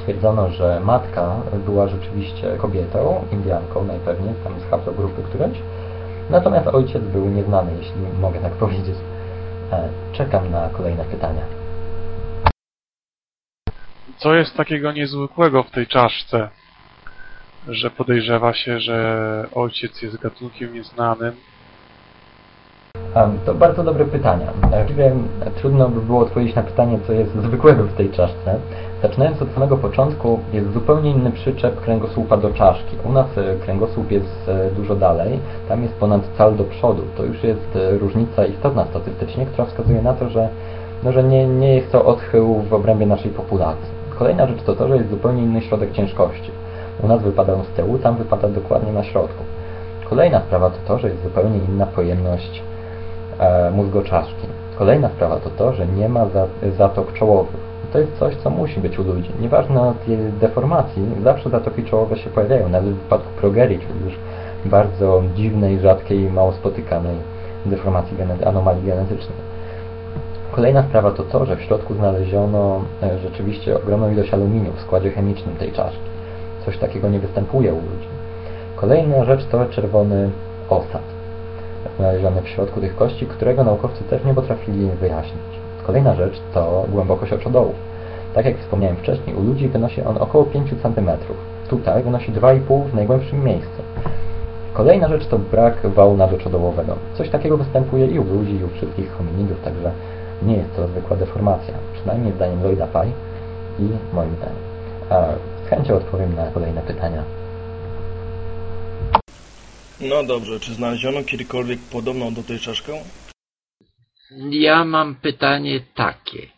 stwierdzono, że matka była rzeczywiście kobietą, Indianką najpewniej, tam z haplogrupy którejś, natomiast ojciec był nieznany, jeśli mogę tak [laughs] powiedzieć. E, czekam na kolejne pytania. Co jest takiego niezwykłego w tej czaszce, że podejrzewa się, że ojciec jest gatunkiem nieznanym? To bardzo dobre pytania. Właściwie trudno by było odpowiedzieć na pytanie, co jest zwykłego w tej czaszce. Zaczynając od samego początku, jest zupełnie inny przyczep kręgosłupa do czaszki. U nas e, kręgosłup jest e, dużo dalej, tam jest ponad cal do przodu. To już jest e, różnica istotna statystycznie, która wskazuje na to, że, no, że nie, nie jest to odchył w obrębie naszej populacji. Kolejna rzecz to to, że jest zupełnie inny środek ciężkości. U nas wypada on z tyłu, tam wypada dokładnie na środku. Kolejna sprawa to to, że jest zupełnie inna pojemność e, mózgoczaszki. Kolejna sprawa to to, że nie ma za, zatok czołowych. To jest coś, co musi być u ludzi. Nieważne od deformacji, zawsze zatoki czołowe się pojawiają, nawet w wypadku progerii, czyli już bardzo dziwnej, rzadkiej, mało spotykanej deformacji genety anomalii genetycznej. Kolejna sprawa to to, że w środku znaleziono e, rzeczywiście ogromną ilość aluminium w składzie chemicznym tej czaszki. Coś takiego nie występuje u ludzi. Kolejna rzecz to czerwony osad znaleziony w środku tych kości, którego naukowcy też nie potrafili wyjaśnić. Kolejna rzecz to głębokość oczodołów. Tak jak wspomniałem wcześniej, u ludzi wynosi on około 5 cm. Tutaj wynosi 2,5 w najgłębszym miejscu. Kolejna rzecz to brak wału nadoczodołowego. Coś takiego występuje i u ludzi, i u wszystkich hominidów, także nie jest to zwykła deformacja, przynajmniej zdaniem Lloyda Pye i moim zdaniem. Chęcią odpowiem na kolejne pytania. No dobrze, czy znaleziono kiedykolwiek podobną do tej czaszkę? Ja mam pytanie takie.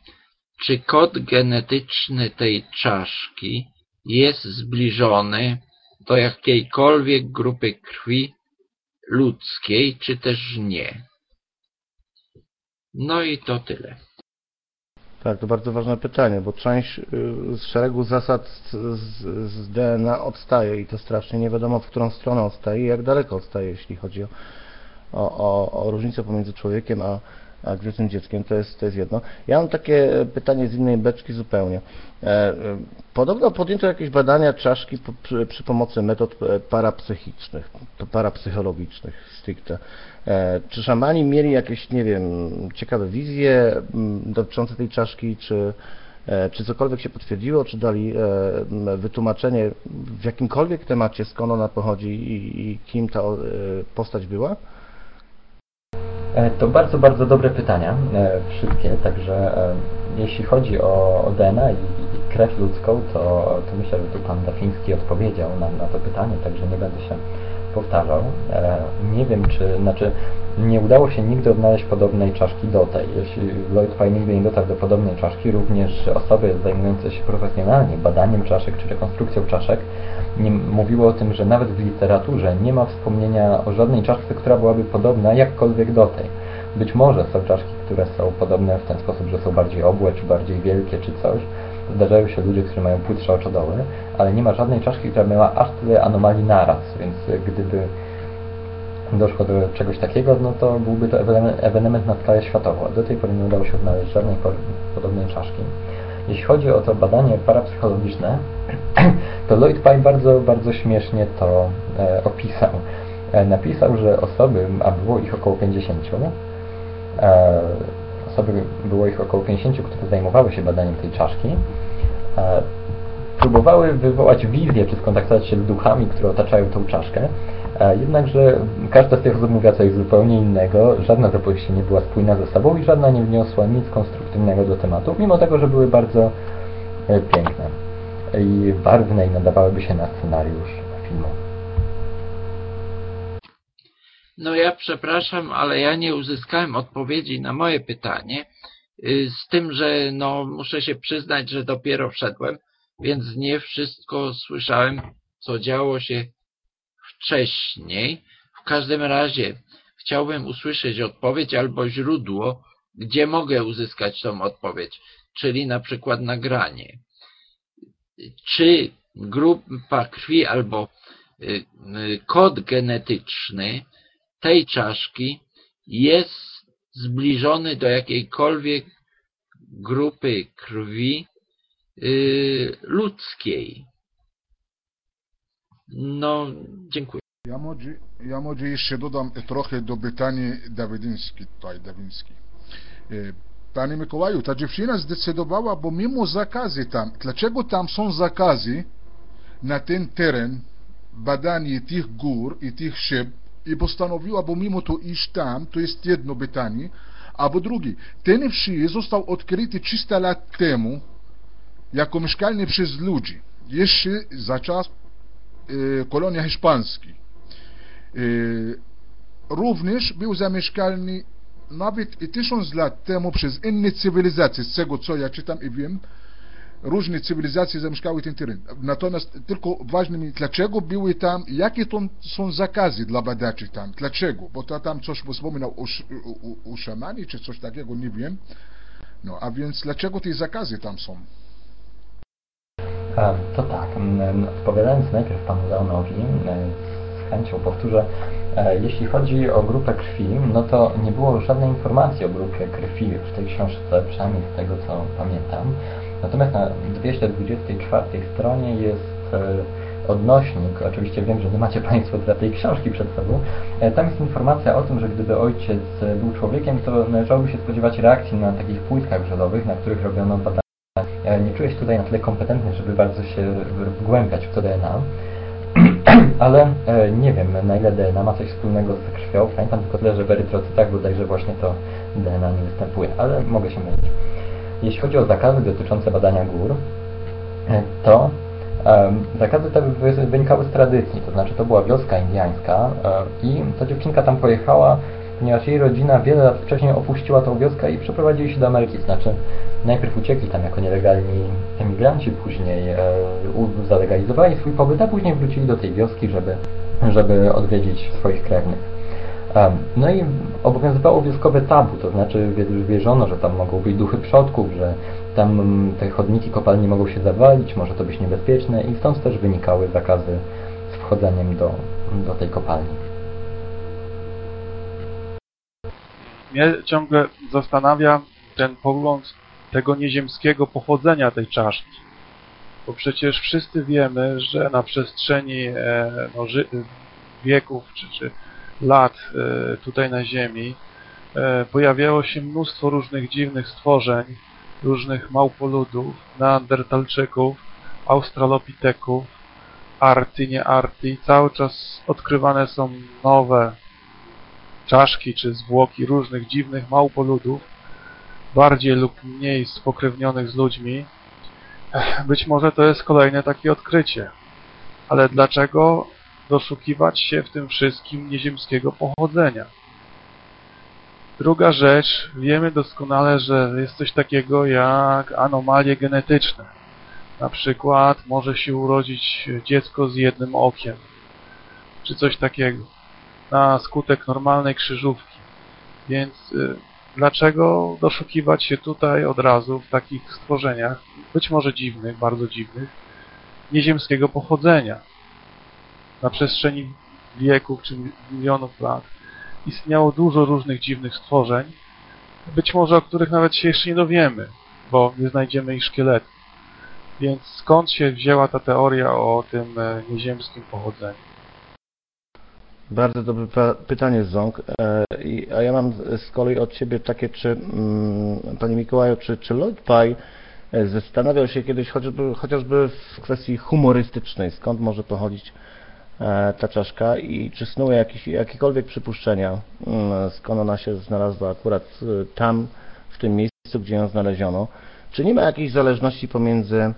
Czy kod genetyczny tej czaszki jest zbliżony do jakiejkolwiek grupy krwi ludzkiej, czy też nie? No i to tyle. Tak, to bardzo ważne pytanie, bo część y, z szeregu zasad z, z, DNA odstaje i to strasznie nie wiadomo, w którą stronę odstaje i jak daleko odstaje, jeśli chodzi o, o, o różnicę pomiędzy człowiekiem a, a grzecznym dzieckiem, to jest, to jest jedno. Ja mam takie pytanie z innej beczki zupełnie. E, e, podobno podjęto jakieś badania czaszki przy, przy pomocy metod e, parapsychicznych, parapsychologicznych stricte. Czy szamani mieli jakieś, nie wiem, ciekawe wizje dotyczące tej czaszki, czy, czy cokolwiek się potwierdziło, czy dali wytłumaczenie w jakimkolwiek temacie, skąd ona pochodzi i, i kim ta postać była? E, to bardzo, bardzo dobre pytania, e, wszystkie, także e, jeśli chodzi o, o DNA i, i, krew ludzką, to, to myślę, że tu Pan Dafiński odpowiedział nam na to pytanie, także nie będę się powtarzał. Nie wiem, czy, znaczy nie udało się nigdy odnaleźć podobnej czaszki do tej. Jeśli Lloyd Pye nigdy nie dotarł do podobnej czaszki, również osoby zajmujące się profesjonalnie badaniem czaszek czy rekonstrukcją czaszek nie mówiło o tym, że nawet w literaturze nie ma wspomnienia o żadnej czaszce, która byłaby podobna jakkolwiek do tej. Być może są czaszki, które są podobne w ten sposób, że są bardziej obłe, czy bardziej wielkie, czy coś. Zdarzają się ludzie, którzy mają płytsze oczodoły, ale nie ma żadnej czaszki, która miała aż tyle anomalii naraz, więc gdyby doszło do czegoś takiego, no to byłby to ewenement na skalę światową. Do tej pory nie udało się odnaleźć żadnej podobnej czaszki. Jeśli chodzi o to badanie parapsychologiczne, [clears throat] to Lloyd Pye bardzo, bardzo śmiesznie to e, opisał. E, napisał, że osoby, a było ich około 50, e, osoby, było ich około 50, które zajmowały się badaniem tej czaszki, e, próbowały wywołać wizję, czy skontaktować się z duchami, które otaczają tą czaszkę, Jednakże każda z tych osób mówiła coś zupełnie innego, żadna z opowieści nie była spójna ze sobą i żadna nie wniosła nic konstruktywnego do tematu, mimo tego, że były bardzo e, piękne. I barwne i nadawałyby się na scenariusz filmu. No ja przepraszam, ale ja nie uzyskałem odpowiedzi na moje pytanie, y, z tym, że no muszę się przyznać, że dopiero wszedłem, więc nie wszystko słyszałem, co działo się wcześniej. W każdym razie chciałbym usłyszeć odpowiedź albo źródło, gdzie mogę uzyskać tą odpowiedź, czyli na przykład nagranie. Czy grupa krwi albo y, y, kod genetyczny tej czaszki jest zbliżony do jakiejkolwiek grupy krwi ludzkiej. No, dziękuję. Ja może, ja może jeszcze dodam trochę do pytania Dawidyński, tutaj Dawiński. E, Panie Mikołaju, ta dziewczyna zdecydowała, bo mimo zakazy tam, dlaczego tam są zakazy na ten teren badanie tych gór i tych szyb i postanowiła, bo mimo to iść tam, to jest jedno pytanie, a po drugie, ten wsi został odkryty 300 lat temu jako mieszkalny przez ludzi, jeszcze za czas e, kolonia hiszpańskiej. E, również był zamieszkalny nawet tysiąc lat temu przez inne cywilizacje, z tego co ja czytam i wiem, różne cywilizacje zamieszkały ten teren. Natomiast tylko ważne mi, dlaczego były tam, jakie to są zakazy dla badaczy tam, dlaczego? Bo to tam coś wspominał o, o, o szamani, czy coś takiego, nie wiem. No, a więc dlaczego te zakazy tam są? A, to tak, odpowiadając najpierw panu Leonowi, z chęcią powtórzę, e, jeśli chodzi o grupę krwi, no to nie było żadnej informacji o grupie krwi w tej książce, przynajmniej z tego co pamiętam. Natomiast na 224 stronie jest e, odnośnik, oczywiście wiem, że nie macie Państwo tej książki przed sobą, e, tam jest informacja o tym, że gdyby ojciec był człowiekiem, to należałoby się spodziewać reakcji na takich płytkach żelowych, na których robiono badania. Nie czuję się tutaj na tyle kompetentny, żeby bardzo się wgłębiać w to DNA, [clears throat] ale e, nie wiem, na ile DNA ma coś wspólnego z krwią. Pamiętam tylko tyle, że w erytrocytach bodajże właśnie to DNA nie występuje, ale mogę się mylić. Jeśli chodzi o zakazy dotyczące badania gór, e, to zakazy te wynikały z tradycji, to znaczy to była wioska indiańska e, i ta dziewczynka tam pojechała, ponieważ jej rodzina wiele lat wcześniej opuściła tą wioskę i przeprowadzili się do Ameryki, znaczy najpierw uciekli tam jako nielegalni emigranci, później e, zalegalizowali swój pobyt, a później wrócili do tej wioski, żeby, żeby odwiedzić swoich krewnych. No i obowiązywało wioskowe tabu, to znaczy wierzono, że tam mogą być duchy przodków, że tam te chodniki kopalni mogą się zawalić, może to być niebezpieczne i stąd też wynikały zakazy z wchodzeniem do, do tej kopalni. Mnie ciągle zastanawia ten pogląd tego nieziemskiego pochodzenia tej czaszki. Bo przecież wszyscy wiemy, że na przestrzeni e, no, wieków czy, czy lat e, tutaj na Ziemi e, pojawiało się mnóstwo różnych dziwnych stworzeń, różnych małpoludów, neandertalczyków, australopiteków, arty, nie arty cały czas odkrywane są nowe czaszki czy zwłoki różnych dziwnych małpoludów, bardziej lub mniej spokrewnionych z ludźmi. Być może to jest kolejne takie odkrycie. Ale dlaczego doszukiwać się w tym wszystkim nieziemskiego pochodzenia. Druga rzecz, wiemy doskonale, że jest coś takiego jak anomalie genetyczne. Na przykład może się urodzić dziecko z jednym okiem, czy coś takiego, na skutek normalnej krzyżówki. Więc y, dlaczego doszukiwać się tutaj od razu w takich stworzeniach, być może dziwnych, bardzo dziwnych, nieziemskiego pochodzenia? na przestrzeni wieków czy milionów lat istniało dużo różnych dziwnych stworzeń, być może o których nawet się jeszcze nie dowiemy, bo nie znajdziemy ich szkieletów. Więc skąd się wzięła ta teoria o tym e, nieziemskim pochodzeniu? Bardzo dobre pytanie, Ząg. E, a ja mam z kolei od Ciebie takie, czy, mm, Panie Mikołaju, czy, czy Lloyd Pye e, zastanawiał się kiedyś chociażby, chociażby w kwestii humorystycznej, skąd może pochodzić E, ta czaszka i czy snuły jakieś, jakiekolwiek przypuszczenia, mm, skąd ona się znalazła akurat tam, w tym miejscu, gdzie ją znaleziono. Czy nie ma jakiejś zależności pomiędzy,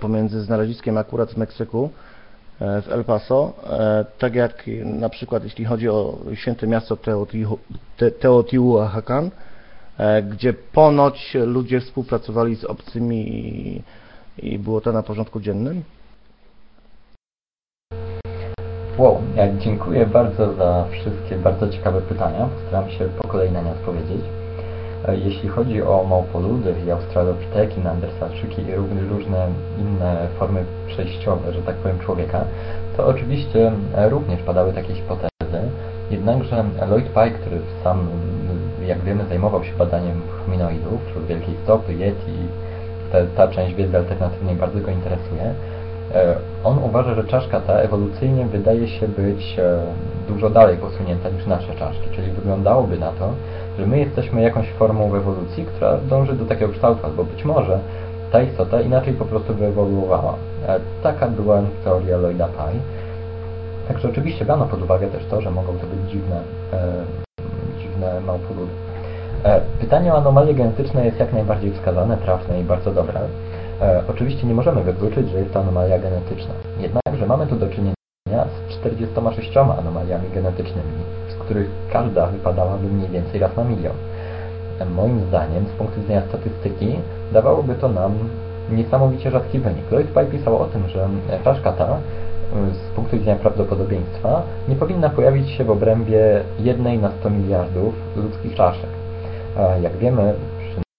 pomiędzy znaleziskiem akurat w Meksyku, w El Paso, tak jak na przykład jeśli chodzi o święte miasto Teotihuacan, gdzie ponoć ludzie współpracowali z obcymi i, było to na porządku dziennym? Wow, dziękuję bardzo za wszystkie bardzo ciekawe pytania. Postaram się po kolei na nie odpowiedzieć. E, jeśli chodzi o małpoludy i australopiteki, neandertalczyki i różne inne formy przejściowe, że tak powiem, człowieka, to oczywiście również padały takie hipotezy. Jednakże Lloyd Pike, który sam, jak wiemy, zajmował się badaniem hominoidów, wielkiej stopy, yeti te, ta część wiedzy alternatywnej bardzo go interesuje. E, on uważa, że czaszka ta ewolucyjnie wydaje się być e, dużo dalej posunięta niż nasze czaszki, czyli wyglądałoby na to, że my jesteśmy jakąś formą ewolucji, która dąży do takiego kształtu, albo być może ta istota inaczej po prostu wyewoluowała. E, taka była teoria Lloyda Pye. Także oczywiście brano pod uwagę też to, że mogą to być dziwne, dziwne małpoludy. Pytanie o anomalie genetyczne jest jak najbardziej wskazane, trafne i bardzo dobre. E, oczywiście nie możemy wykluczyć, że jest to anomalia genetyczna. Jednakże mamy tu do czynienia z 46 anomaliami genetycznymi, z których każda wypadałaby mniej więcej raz na milion. Moim zdaniem, z punktu widzenia statystyki, dawałoby to nam niesamowicie rzadki wynik. Lloyd Pye pisał o tym, że czaszka ta e, z punktu widzenia prawdopodobieństwa nie powinna pojawić się w obrębie jednej na 100 miliardów ludzkich czaszek. Jak wiemy,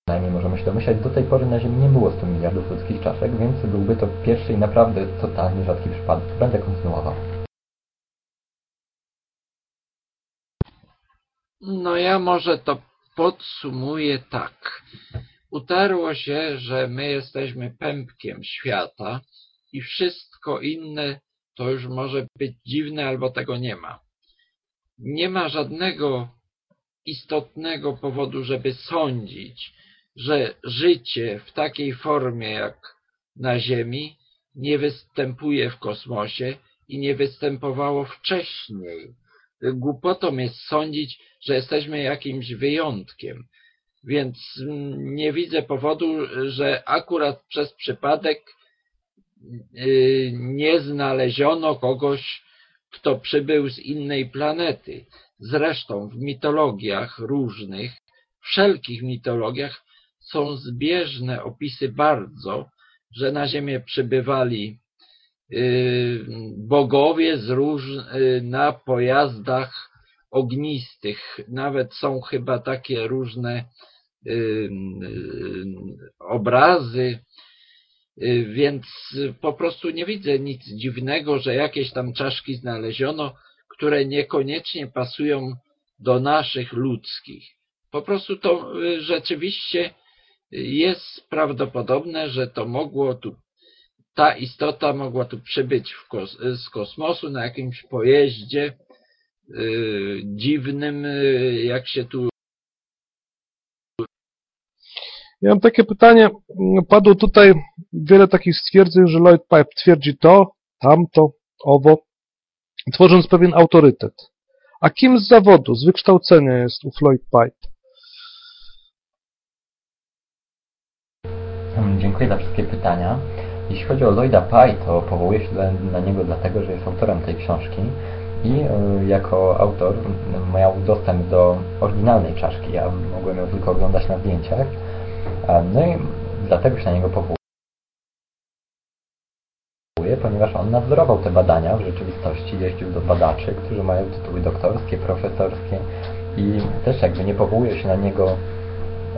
przynajmniej możemy się domyślać, do tej pory na Ziemi nie było 100 miliardów ludzkich czaszek, więc byłby to pierwszy i naprawdę totalnie rzadki przypadek. Będę kontynuował. No ja może to podsumuję tak. Utarło się, że my jesteśmy pępkiem świata i wszystko inne to już może być dziwne albo tego nie ma. Nie ma żadnego istotnego powodu, żeby sądzić, że życie w takiej formie jak na Ziemi nie występuje w kosmosie i nie występowało wcześniej. Głupotą jest sądzić, że jesteśmy jakimś wyjątkiem. Więc nie widzę powodu, że akurat przez przypadek y, nie znaleziono kogoś, kto przybył z innej planety. Zresztą w mitologiach różnych, wszelkich mitologiach są zbieżne opisy bardzo, że na Ziemię przybywali y, bogowie z róż, y, na pojazdach ognistych. Nawet są chyba takie różne y, obrazy, więc po prostu nie widzę nic dziwnego, że jakieś tam czaszki znaleziono, które niekoniecznie pasują do naszych ludzkich. Po prostu to rzeczywiście jest prawdopodobne, że to mogło tu, ta istota mogła tu przybyć kos, z kosmosu na jakimś pojeździe yy, dziwnym, yy, jak się tu. Ja mam takie pytanie. Padło tutaj wiele takich stwierdzeń, że Lloyd Pipe twierdzi to, tamto, owo, tworząc pewien autorytet. A kim z zawodu, z wykształcenia jest ów Lloyd Pipe? Dziękuję za wszystkie pytania. Jeśli chodzi o Lloyda Pye, to powołuję się na niego dlatego, że jest autorem tej książki i e, jako autor miał dostęp do oryginalnej czaszki. Ja mogłem ją tylko oglądać na zdjęciach. No i dlatego się na niego powołuję, ponieważ on nadzorował te badania w rzeczywistości, jeździł do badaczy, którzy mają tytuły doktorskie, profesorskie i też jakby nie powołuje się na niego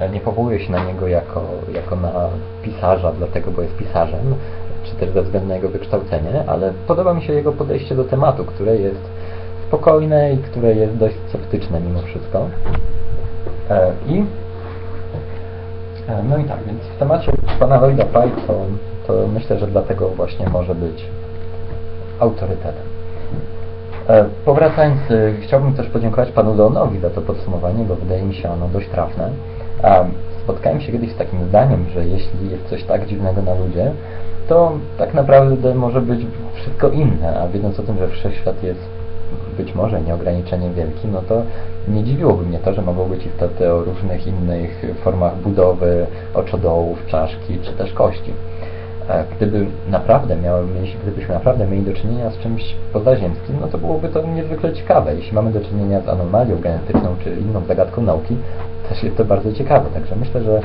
nie powołuje się na niego jako, jako na pisarza, dlatego, bo jest pisarzem, czy też ze względu na jego wykształcenie, ale podoba mi się jego podejście do tematu, które jest spokojne i które jest dość sceptyczne mimo wszystko. E, I e, no i tak, więc w temacie pana Lloyda Pye to, to myślę, że dlatego właśnie może być autorytetem. E, powracając, chciałbym też podziękować panu Leonowi za to podsumowanie, bo wydaje mi się ono dość trafne. A spotkałem się kiedyś z takim zdaniem, że jeśli jest coś tak dziwnego na ludzie, to tak naprawdę może być wszystko inne, a wiedząc o tym, że wszechświat jest być może nieograniczenie wielki, no to nie dziwiłoby mnie to, że mogą być istoty o różnych innych formach budowy, oczodołów, czaszki czy też kości. Gdyby naprawdę miały gdybyśmy naprawdę mieli do czynienia z czymś pozaziemskim, no to byłoby to niezwykle ciekawe. Jeśli mamy do czynienia z anomalią genetyczną czy inną zagadką nauki, też jest to bardzo ciekawe. Także myślę, że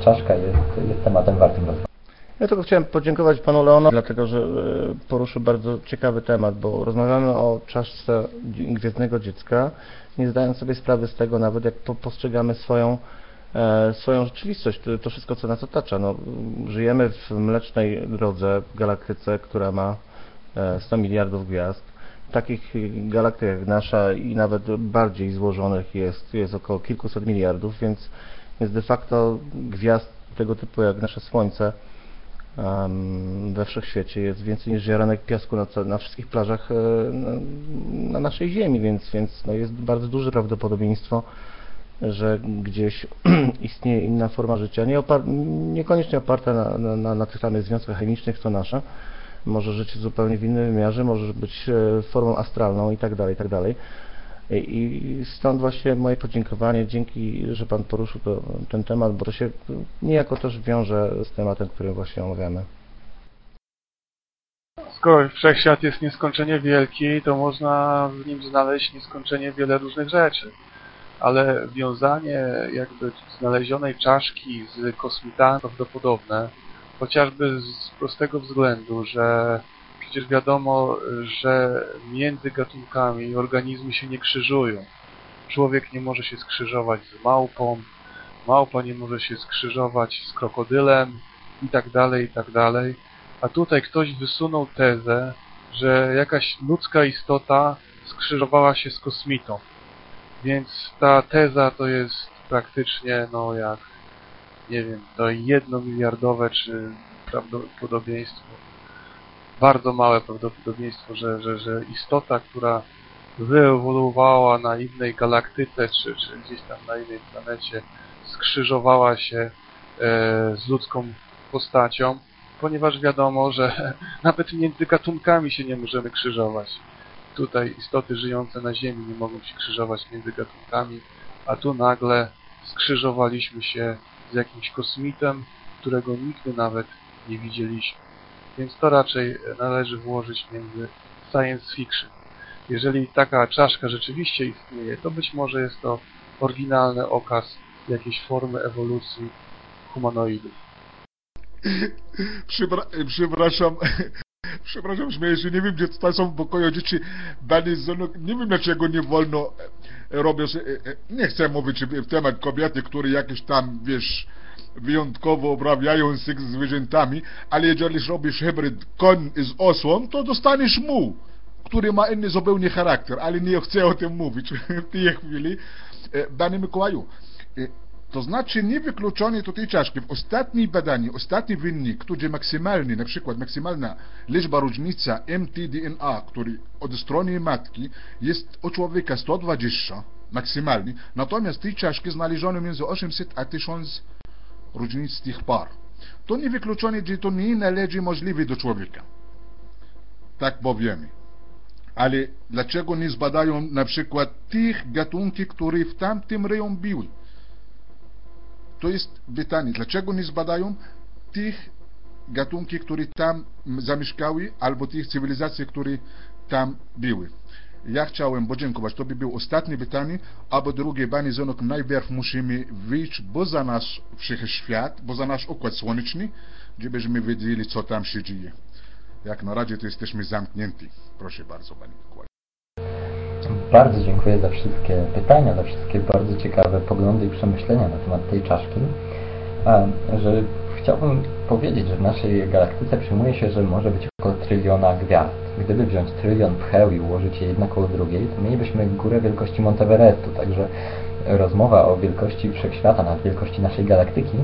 czaszka jest, jest tematem wartym rozwoju. Ja tylko chciałem podziękować panu Leonowi, dlatego że e, poruszył bardzo ciekawy temat, bo rozmawiamy o czaszce gwiezdnego dziecka, nie zdając sobie sprawy z tego nawet, jak postrzegamy swoją, e, swoją rzeczywistość, to, wszystko, co nas otacza. No, żyjemy w mlecznej drodze, galaktyce, która ma 100 e, miliardów gwiazd takich galaktyk jak nasza i nawet bardziej złożonych jest, jest około kilkuset miliardów, więc Więc de facto gwiazd tego typu jak nasze Słońce um, we wszechświecie jest więcej niż ziaranek piasku na, na wszystkich plażach e, na, na, naszej Ziemi, więc, więc no jest bardzo duże prawdopodobieństwo, że gdzieś [clears throat] istnieje inna forma życia, nie opar niekoniecznie oparta na, na, na tych samych związkach chemicznych co nasza, może żyć zupełnie w innym wymiarze, może być e, formą astralną i tak dalej, i tak dalej. I stąd właśnie moje podziękowanie, dzięki, że Pan poruszył to, ten temat, bo to się niejako też wiąże z tematem, który właśnie omawiamy. Skoro wszechświat jest nieskończenie wielki, to można w nim znaleźć nieskończenie wiele różnych rzeczy. Ale wiązanie jakby znalezionej czaszki z kosmitami prawdopodobne, chociażby z prostego względu, że przecież wiadomo, że między gatunkami organizmy się nie krzyżują. Człowiek nie może się skrzyżować z małpą, małpa nie może się skrzyżować z krokodylem i tak dalej, i tak dalej. A tutaj ktoś wysunął tezę, że jakaś ludzka istota skrzyżowała się z kosmitą. Więc ta teza to jest praktycznie, no jak, nie wiem, to jedno miliardowe czy prawdopodobieństwo bardzo małe prawdopodobieństwo, że, że, że istota, która wyewoluowała na innej galaktyce, czy, czy gdzieś tam na innej planecie, skrzyżowała się e, z ludzką postacią, ponieważ wiadomo, że [laughs] nawet między gatunkami się nie możemy krzyżować. Tutaj istoty żyjące na Ziemi nie mogą się krzyżować między gatunkami, a tu nagle skrzyżowaliśmy się z jakimś kosmitem, którego nigdy nawet nie widzieliśmy. Więc to raczej należy włożyć między science fiction. Jeżeli taka czaszka rzeczywiście istnieje, to być może jest to oryginalny okaz jakiejś formy ewolucji humanoidów. Przepra przepraszam, przepraszam, śmieję się, nie wiem, gdzie tutaj są w pokoju dzieci Banizonok, nie wiem, dlaczego nie wolno robić, nie chcę mówić w temat kobiety, które jakieś tam, wiesz, wyjątkowo obrabiają się z zwierzętami, ale jeżeli robisz hybryd koń z osłą, to dostaniesz mu, który ma inny zupełnie charakter, ale nie chcę o tym mówić [laughs] w tej chwili. Panie Mikołaju, to znaczy niewykluczone tutaj czaszki. W ostatnim badaniu, ostatni wynik, który maksymalny, na przykład maksymalna liczba różnica mtDNA, który od strony matki jest u człowieka 120, maksymalny, natomiast tej czaszki znaleziono między 800 a 1000 różnic tych par. To nie wykluczone, że to nie należy możliwe do człowieka. Tak powiemy. Ale dlaczego nie zbadają na przykład tych gatunki, które w tamtym rejonie były? To jest pytanie. Dlaczego nie zbadają tych gatunki, które tam zamieszkały, albo tych cywilizacji, które tam były? Ja chciałem podziękować. To by było ostatnie pytanie, a po drugie, Panie Zonok, najpierw musimy wyjść poza nasz wszechświat, poza nasz układ słoneczny, żebyśmy wiedzieli, co tam się dzieje. Jak na razie to jesteśmy zamknięci. Proszę bardzo, Panie Mikołaj. Bardzo dziękuję za wszystkie pytania, za wszystkie bardzo ciekawe poglądy i przemyślenia na temat tej czaszki. Że chciałbym powiedzieć, że w naszej galaktyce przyjmuje się, że może być około tryliona gwiazd. Gdyby wziąć trylion pcheł i ułożyć je jedna koło drugiej, to mielibyśmy górę wielkości Monteverestu, także rozmowa o wielkości wszechświata nad wielkości naszej galaktyki,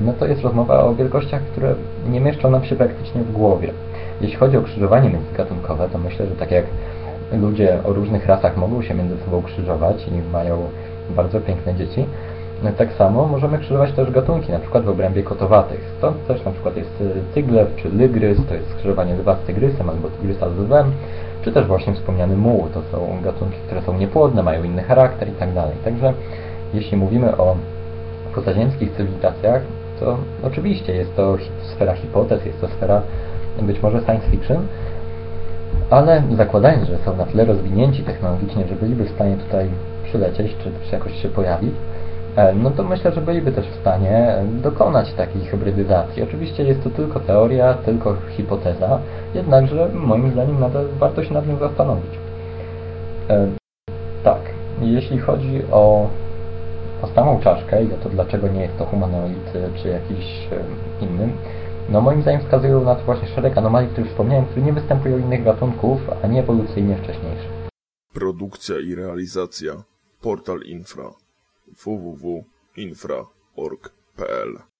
no to jest rozmowa o wielkościach, które nie mieszczą nam się praktycznie w głowie. Jeśli chodzi o krzyżowanie międzygatunkowe, to myślę, że tak jak ludzie o różnych rasach mogą się między sobą krzyżować i mają bardzo piękne dzieci, tak samo możemy krzyżować też gatunki, na przykład w obrębie kotowatych. Stąd też na przykład jest tyglew czy lygrys, to jest skrzyżowanie lwa z tygrysem albo tygrysa z lwem, czy też właśnie wspomniany muł, to są gatunki, które są niepłodne, mają inny charakter i tak. Także jeśli mówimy o pozaziemskich cywilizacjach, to oczywiście jest to sfera hipotez, jest to sfera być może science fiction, ale zakładając, że są na tyle rozwinięci technologicznie, że byliby w stanie tutaj przylecieć, czy też jakoś się pojawić, no to myślę, że byliby też w stanie dokonać takiej hybrydyzacji. Oczywiście jest to tylko teoria, tylko hipoteza, jednakże moim zdaniem nadal warto się nad nią zastanowić. Tak, jeśli chodzi o, o samą czaszkę i o to, dlaczego nie jest to humanoid czy jakiś inny, no moim zdaniem wskazują na to właśnie szereg anomalii, które wspomniałem, które nie występują innych gatunków, a nie ewolucyjnie wcześniejsze. Produkcja i realizacja Portal Infra www.infra.pl www.org.pl